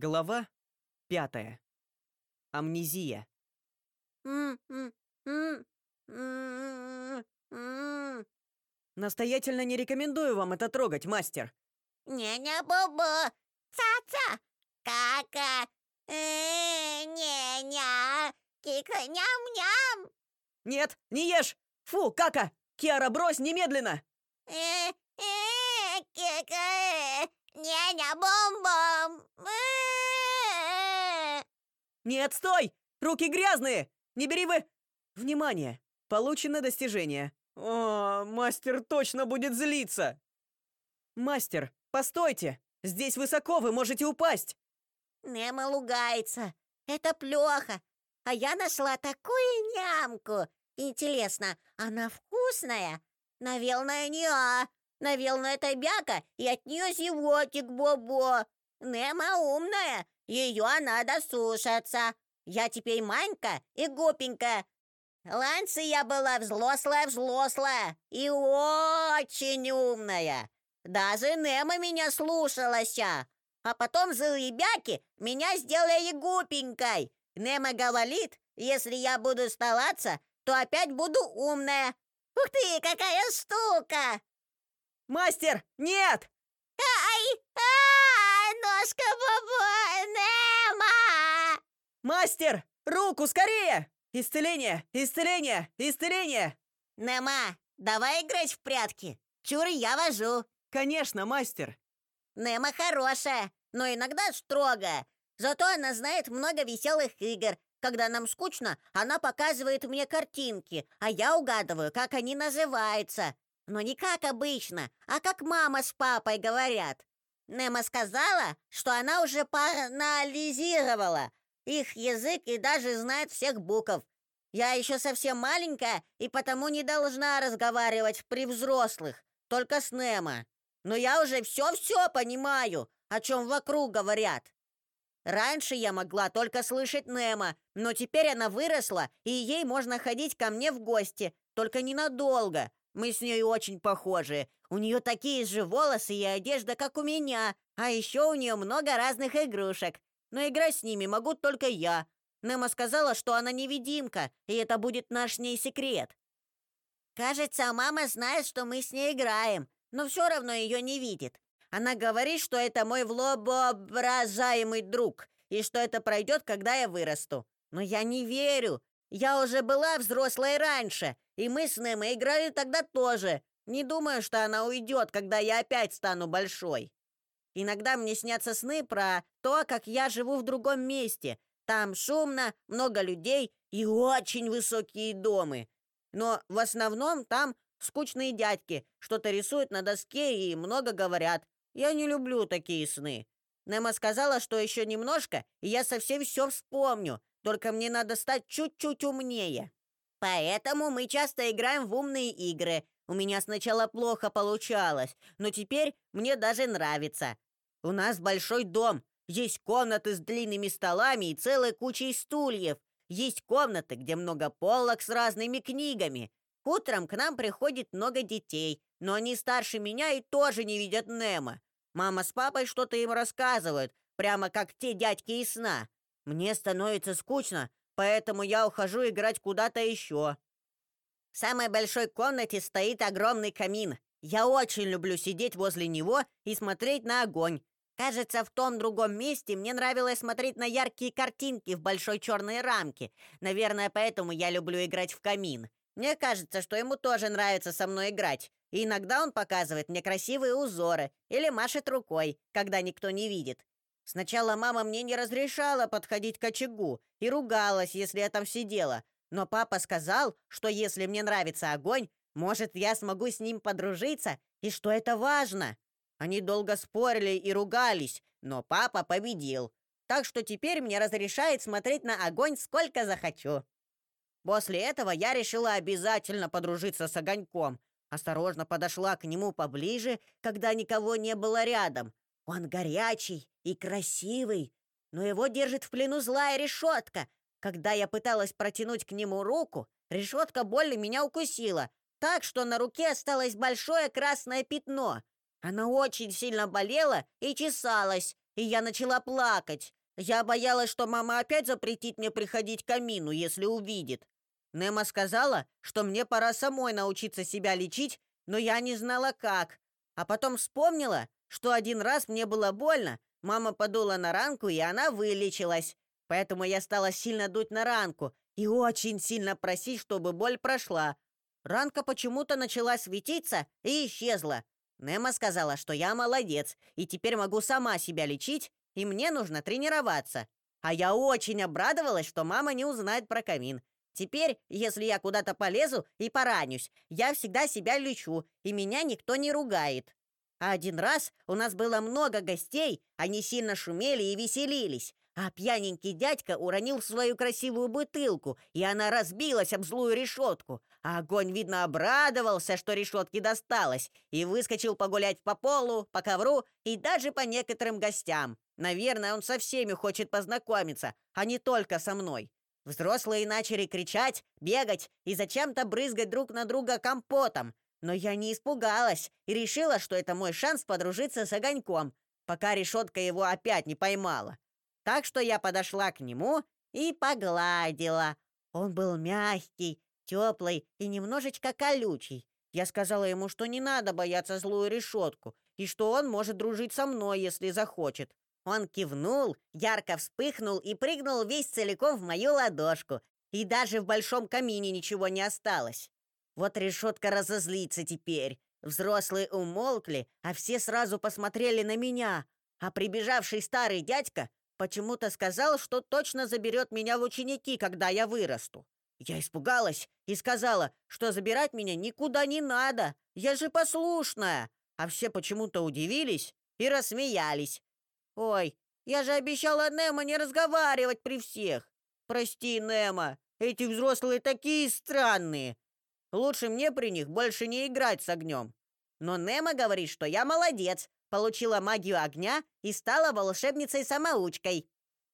Глава пятая. Амнезия. Настоятельно не рекомендую вам это трогать, мастер. Не-не-бу-бу, ца-ца, кака, э, не-ня, кика-ням-ням. Нет, не ешь! Фу, кака! Киара, брось немедленно! Кика, э, не-ня-бум-бум. Нет, стой! Руки грязные! Не бери вы... Внимание! Получено достижение. О, мастер точно будет злиться! Мастер, постойте! Здесь высоко, вы можете упасть! Немо лугается. Это плохо. А я нашла такую нямку. Интересно, она вкусная? Наверное, не а. Наверное, это бяка, и от нее животик бобо. Немо умная, ее надо слушаться. Я теперь Манька и Гупенька. Раньше я была взрослая-взрослая и очень умная. Даже Немо меня слушалась. А потом злые бяки меня сделали гупенькой. Немо говорит, если я буду стараться, то опять буду умная. Ух ты, какая штука! Мастер, нет! Ай! А, ножка бабой! Немо! Мастер, руку скорее! Исцеление, исцеление, исцеление! Немо, давай играть в прятки. Чур, я вожу. Конечно, мастер. Немо хорошая, но иногда строгая. Зато она знает много веселых игр. Когда нам скучно, она показывает мне картинки, а я угадываю, как они называются. Но не как обычно, а как мама с папой говорят. Немо сказала, что она уже проанализировала их язык и даже знает всех букв. Я еще совсем маленькая и потому не должна разговаривать при взрослых, только с Немо. Но я уже все-все понимаю, о чем вокруг говорят. Раньше я могла только слышать Немо, но теперь она выросла, и ей можно ходить ко мне в гости, только ненадолго. Мы с ней очень похожи. У нее такие же волосы и одежда, как у меня, а еще у нее много разных игрушек. Но играть с ними могу только я. Немо сказала, что она невидимка, и это будет наш с ней секрет. Кажется, мама знает, что мы с ней играем, но все равно ее не видит. Она говорит, что это мой влобоображаемый друг, и что это пройдет, когда я вырасту. Но я не верю. Я уже была взрослой раньше, и мы с Немо играли тогда тоже. Не думаю, что она уйдет, когда я опять стану большой. Иногда мне снятся сны про то, как я живу в другом месте. Там шумно, много людей и очень высокие дома. Но в основном там скучные дядьки, что-то рисуют на доске и много говорят. Я не люблю такие сны. Немо сказала, что еще немножко, и я совсем все вспомню. Только мне надо стать чуть-чуть умнее. Поэтому мы часто играем в умные игры. У меня сначала плохо получалось, но теперь мне даже нравится. У нас большой дом. Есть комнаты с длинными столами и целой кучей стульев. Есть комнаты, где много полок с разными книгами. Утром к нам приходит много детей, но они старше меня и тоже не видят Немо. Мама с папой что-то им рассказывают, прямо как те дядьки из сна. Мне становится скучно, поэтому я ухожу играть куда-то еще. В самой большой комнате стоит огромный камин. Я очень люблю сидеть возле него и смотреть на огонь. Кажется, в том другом месте мне нравилось смотреть на яркие картинки в большой черной рамке. Наверное, поэтому я люблю играть в камин. Мне кажется, что ему тоже нравится со мной играть. И иногда он показывает мне красивые узоры или машет рукой, когда никто не видит. Сначала мама мне не разрешала подходить к очагу и ругалась, если я там сидела. Но папа сказал, что если мне нравится огонь, может, я смогу с ним подружиться, и что это важно. Они долго спорили и ругались, но папа победил. Так что теперь мне разрешает смотреть на огонь сколько захочу. После этого я решила обязательно подружиться с огоньком. Осторожно подошла к нему поближе, когда никого не было рядом. Он горячий и красивый, но его держит в плену злая решетка. Когда я пыталась протянуть к нему руку, решетка больно меня укусила, так что на руке осталось большое красное пятно. Она очень сильно болела и чесалась, и я начала плакать. Я боялась, что мама опять запретит мне приходить к камину, если увидит. Немо сказала, что мне пора самой научиться себя лечить, но я не знала как. А потом вспомнила, что один раз мне было больно, мама подула на ранку, и она вылечилась. Поэтому я стала сильно дуть на ранку и очень сильно просить, чтобы боль прошла. Ранка почему-то начала светиться и исчезла. Немо сказала, что я молодец, и теперь могу сама себя лечить, и мне нужно тренироваться. А я очень обрадовалась, что мама не узнает про камин. Теперь, если я куда-то полезу и поранюсь, я всегда себя лечу, и меня никто не ругает. А один раз у нас было много гостей, они сильно шумели и веселились. А пьяненький дядька уронил свою красивую бутылку, и она разбилась об злую решетку. А огонь, видно, обрадовался, что решетке досталось, и выскочил погулять по полу, по ковру и даже по некоторым гостям. Наверное, он со всеми хочет познакомиться, а не только со мной. Взрослые начали кричать, бегать и зачем-то брызгать друг на друга компотом. Но я не испугалась и решила, что это мой шанс подружиться с огоньком, пока решетка его опять не поймала. Так что я подошла к нему и погладила. Он был мягкий, теплый и немножечко колючий. Я сказала ему, что не надо бояться злую решетку, и что он может дружить со мной, если захочет. Он кивнул, ярко вспыхнул и прыгнул весь целиком в мою ладошку, и даже в большом камине ничего не осталось. Вот решетка разозлится теперь. Взрослые умолкли, а все сразу посмотрели на меня, а прибежавший старый дядька почему-то сказал, что точно заберет меня в ученики, когда я вырасту. Я испугалась и сказала, что забирать меня никуда не надо, я же послушная. А все почему-то удивились и рассмеялись. Ой, я же обещала Немо не разговаривать при всех. Прости, Немо, эти взрослые такие странные. Лучше мне при них больше не играть с огнем. Но Немо говорит, что я молодец, получила магию огня и стала волшебницей-самоучкой.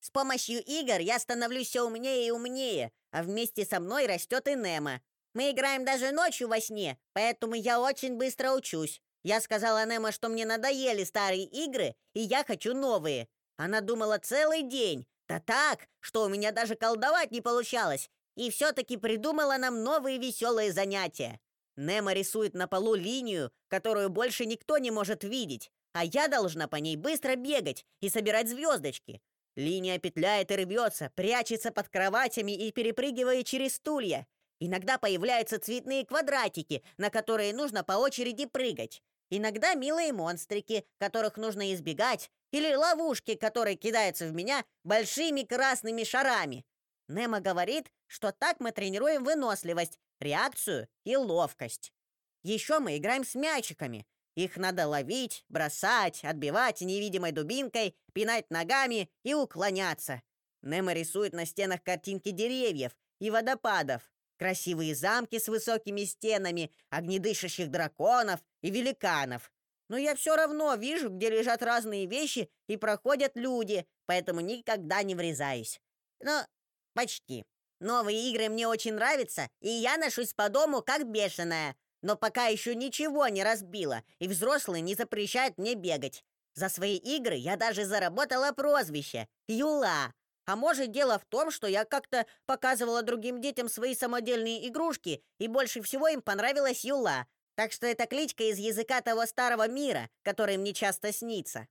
С помощью игр я становлюсь все умнее и умнее, а вместе со мной растет и Немо. Мы играем даже ночью во сне, поэтому я очень быстро учусь. Я сказала Немо, что мне надоели старые игры, и я хочу новые. Она думала целый день. Да так, что у меня даже колдовать не получалось. И все-таки придумала нам новые веселые занятия. Немо рисует на полу линию, которую больше никто не может видеть, а я должна по ней быстро бегать и собирать звездочки. Линия петляет и рвется, прячется под кроватями и перепрыгивает через стулья. Иногда появляются цветные квадратики, на которые нужно по очереди прыгать. Иногда милые монстрики, которых нужно избегать, или ловушки, которые кидаются в меня большими красными шарами. Немо говорит, что так мы тренируем выносливость, реакцию и ловкость. Еще мы играем с мячиками. Их надо ловить, бросать, отбивать невидимой дубинкой, пинать ногами и уклоняться. Немо рисует на стенах картинки деревьев и водопадов, красивые замки с высокими стенами, огнедышащих драконов и великанов. Но я все равно вижу, где лежат разные вещи и проходят люди, поэтому никогда не врезаюсь. Ну, почти. Новые игры мне очень нравятся, и я ношусь по дому как бешеная. Но пока еще ничего не разбила, и взрослые не запрещают мне бегать. За свои игры я даже заработала прозвище Юла. А может, дело в том, что я как-то показывала другим детям свои самодельные игрушки, и больше всего им понравилась Юла. Так что это кличка из языка того старого мира, который мне часто снится.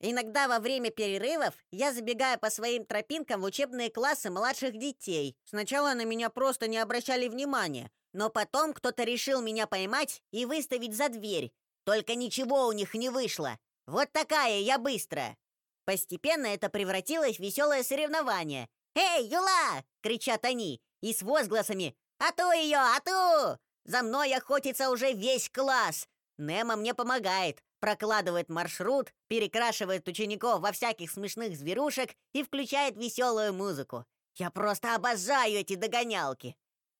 Иногда во время перерывов я забегаю по своим тропинкам в учебные классы младших детей. Сначала на меня просто не обращали внимания, но потом кто-то решил меня поймать и выставить за дверь. Только ничего у них не вышло. Вот такая я быстрая. Постепенно это превратилось в веселое соревнование. «Эй, Юла!» — кричат они, и с возгласами «Ату ее, ату!» За мной охотится уже весь класс. Немо мне помогает, прокладывает маршрут, перекрашивает учеников во всяких смешных зверушек и включает веселую музыку. Я просто обожаю эти догонялки.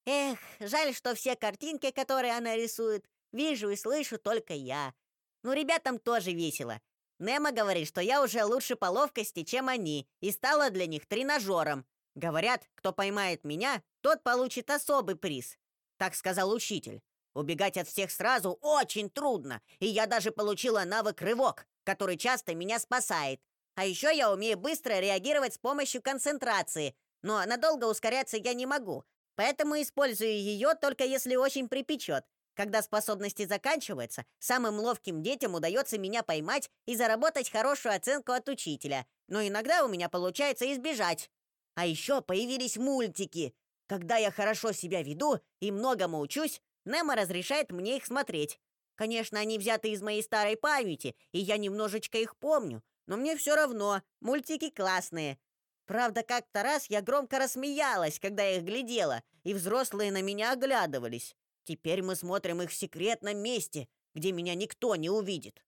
Эх, жаль, что все картинки, которые она рисует, вижу и слышу только я. Ну, ребятам тоже весело. Немо говорит, что я уже лучше по ловкости, чем они, и стала для них тренажером. Говорят, кто поймает меня, тот получит особый приз. Так сказал учитель. Убегать от всех сразу очень трудно, и я даже получила навык рывок, который часто меня спасает. А еще я умею быстро реагировать с помощью концентрации, но надолго ускоряться я не могу, поэтому использую ее только если очень припечет. Когда способности заканчиваются, самым ловким детям удается меня поймать и заработать хорошую оценку от учителя, но иногда у меня получается избежать. А еще появились мультики. Когда я хорошо себя веду и многому учусь, Немо разрешает мне их смотреть. Конечно, они взяты из моей старой памяти, и я немножечко их помню, но мне все равно, мультики классные. Правда, как-то раз я громко рассмеялась, когда их глядела, и взрослые на меня оглядывались. Теперь мы смотрим их в секретном месте, где меня никто не увидит.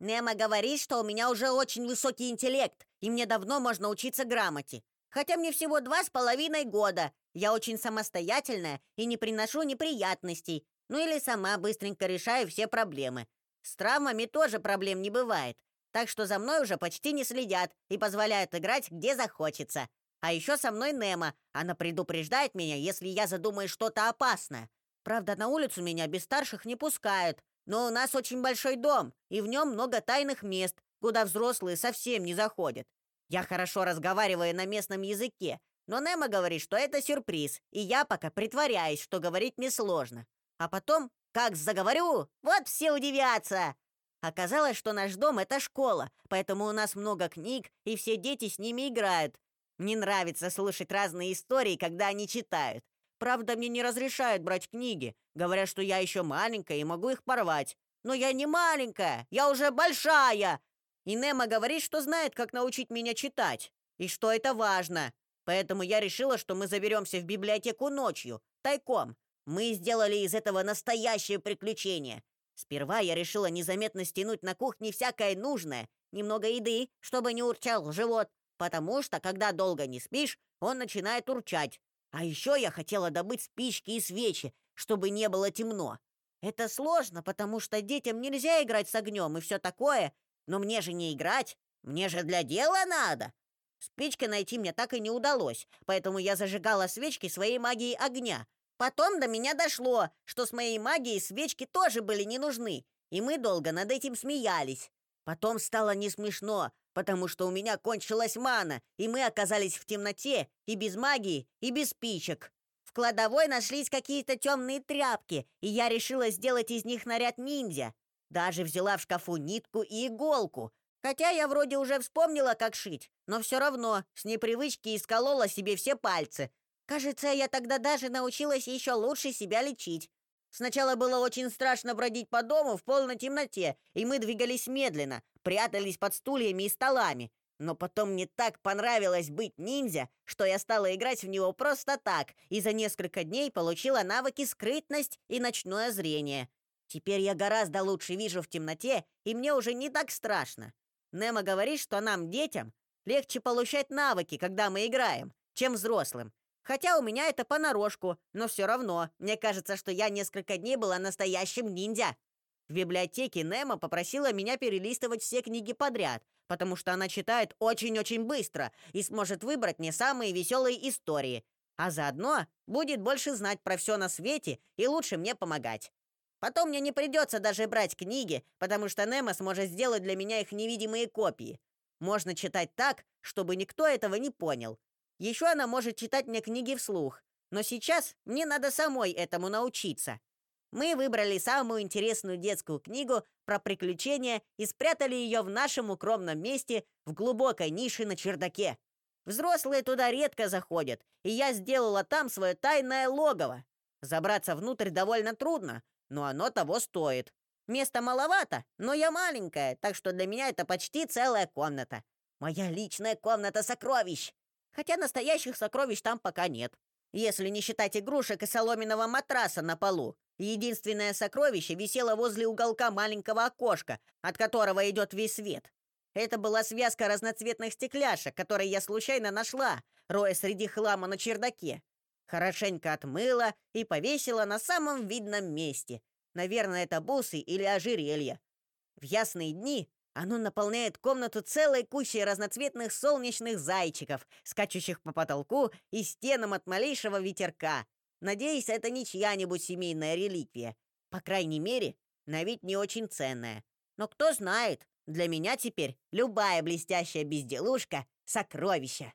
Немо говорит, что у меня уже очень высокий интеллект, и мне давно можно учиться грамоте. Хотя мне всего два с половиной года. Я очень самостоятельная и не приношу неприятностей. Ну или сама быстренько решаю все проблемы. С травмами тоже проблем не бывает так что за мной уже почти не следят и позволяют играть, где захочется. А еще со мной Немо. Она предупреждает меня, если я задумаю что-то опасное. Правда, на улицу меня без старших не пускают. Но у нас очень большой дом, и в нем много тайных мест, куда взрослые совсем не заходят. Я хорошо разговариваю на местном языке, но Немо говорит, что это сюрприз, и я пока притворяюсь, что говорить несложно. А потом, как заговорю, вот все удивятся. Оказалось, что наш дом — это школа, поэтому у нас много книг, и все дети с ними играют. Мне нравится слушать разные истории, когда они читают. Правда, мне не разрешают брать книги. Говорят, что я еще маленькая и могу их порвать. Но я не маленькая, я уже большая. И Немо говорит, что знает, как научить меня читать. И что это важно. Поэтому я решила, что мы заберемся в библиотеку ночью, тайком. Мы сделали из этого настоящее приключение. Сперва я решила незаметно стянуть на кухне всякое нужное, немного еды, чтобы не урчал живот, потому что, когда долго не спишь, он начинает урчать. А еще я хотела добыть спички и свечи, чтобы не было темно. Это сложно, потому что детям нельзя играть с огнем и все такое, но мне же не играть, мне же для дела надо. Спички найти мне так и не удалось, поэтому я зажигала свечки своей магией огня, Потом до меня дошло, что с моей магией свечки тоже были не нужны, и мы долго над этим смеялись. Потом стало не смешно, потому что у меня кончилась мана, и мы оказались в темноте, и без магии, и без спичек. В кладовой нашлись какие-то темные тряпки, и я решила сделать из них наряд ниндзя. Даже взяла в шкафу нитку и иголку, хотя я вроде уже вспомнила, как шить, но все равно с непривычки исколола себе все пальцы, Кажется, я тогда даже научилась еще лучше себя лечить. Сначала было очень страшно бродить по дому в полной темноте, и мы двигались медленно, прятались под стульями и столами. Но потом мне так понравилось быть ниндзя, что я стала играть в него просто так, и за несколько дней получила навыки скрытность и ночное зрение. Теперь я гораздо лучше вижу в темноте, и мне уже не так страшно. Немо говорит, что нам, детям, легче получать навыки, когда мы играем, чем взрослым. Хотя у меня это понарошку, но все равно, мне кажется, что я несколько дней была настоящим ниндзя. В библиотеке Немо попросила меня перелистывать все книги подряд, потому что она читает очень-очень быстро и сможет выбрать мне самые веселые истории, а заодно будет больше знать про все на свете и лучше мне помогать. Потом мне не придется даже брать книги, потому что Немо сможет сделать для меня их невидимые копии. Можно читать так, чтобы никто этого не понял, еще она может читать мне книги вслух, но сейчас мне надо самой этому научиться. Мы выбрали самую интересную детскую книгу про приключения и спрятали ее в нашем укромном месте в глубокой нише на чердаке. Взрослые туда редко заходят, и я сделала там свое тайное логово. Забраться внутрь довольно трудно, но оно того стоит. Места маловато, но я маленькая, так что для меня это почти целая комната. Моя личная комната сокровищ хотя настоящих сокровищ там пока нет. Если не считать игрушек и соломенного матраса на полу. Единственное сокровище висело возле уголка маленького окошка, от которого идет весь свет. Это была связка разноцветных стекляшек, которые я случайно нашла, роя среди хлама на чердаке. Хорошенько отмыла и повесила на самом видном месте. Наверное, это бусы или ожерелье. В ясные дни оно наполняет комнату целой кучей разноцветных солнечных зайчиков, скачущих по потолку и стенам от малейшего ветерка. Надеюсь, это не чья-нибудь семейная реликвия. По крайней мере, на вид не очень ценная. Но кто знает, Для меня теперь любая блестящая безделушка — сокровище.